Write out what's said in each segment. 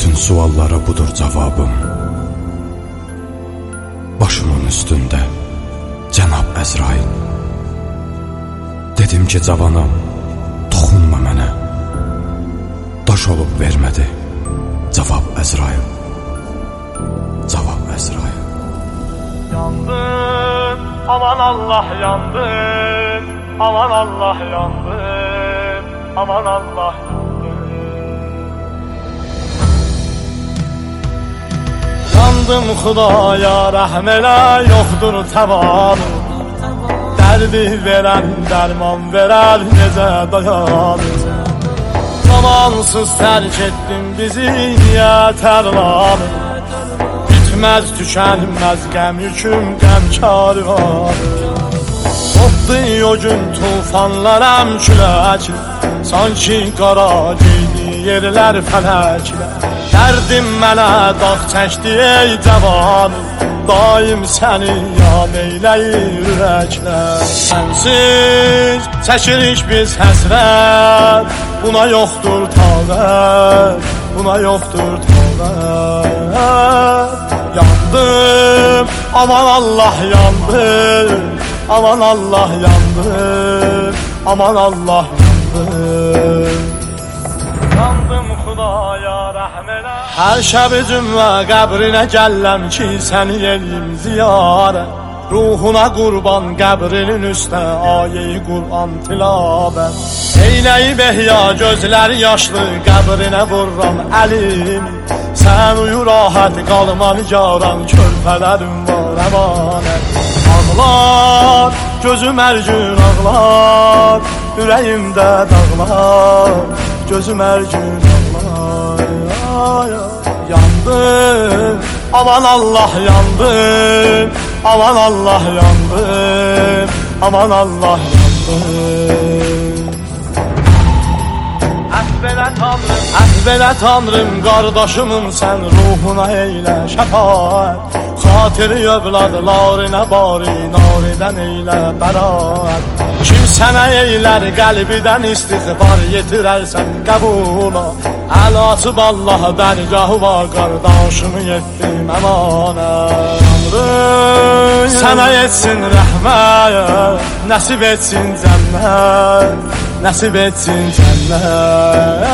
Bütün suallara budur cavabım. Başımın üstündə Cənab Əzrail. Dedim ki, cavanam, toxunma mənə. Daş olub vermədi. Cavab Əzrail. Cavab Əzrail. Yandım, aman Allah yandım, aman Allah yandım, aman Allah yandım. Yandım xudaya rəhm elə, yoxdur təvanı. Dərdi verən, dərman verər, necə dayanır. Zamansız tərk etdin bizi, niyə tərlanır? Bitməz, tükənməz qəm yüküm, qəm karvanı. Qopdu o gün tufanlar külək Sanki qara geydi yerlər fələklər. Dərdim mənə dağ çəkdi ey cavan Daim səni yad eyləyir ürəklər. Sənsiz çəkirik biz həsrət Buna yoxdur taqət Buna yoxdur taqət Yandım, aman Allah yandım Aman Allah yandım, aman Allah yandım Yandım xudaya rəhm elə Hər şəb cümlə qəbrinə gəlləm ki Səni eləyim ziyarət Ruhuna qurban qəbrinin üstə ayeyi Qur'an tilavət Eynəyib ehya gözləri yaşlı qəbrinə vururam əlimi. Sən uyu rahat qalma nigaran körpələrim var əmanət Ağlar, gözüm hər gün ağlar Ürəyimdə dağlar, gözüm hər gün ağlar ay, ay. Yandım, aman Allah yandım Aman Allah yandım, aman Allah yandım əhvələ tanrım Qardaşımın sən ruhuna eylə şəfaət. Xatiri övladlarına bari Naridən eylə bəraət Kim sənə eylər qəlbidən istiğfar yetirərsən qəbula. Əl açıb Allah dərgahı var qardaşımı yetdim əmanət Tanrım! Sənə etsin rəhmət Nəsib etsin cənnət Nəsib etsin cənnət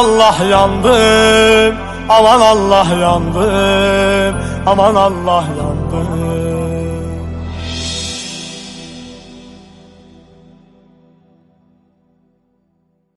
Allah yandım Aman Allah yandım Aman Allah yandım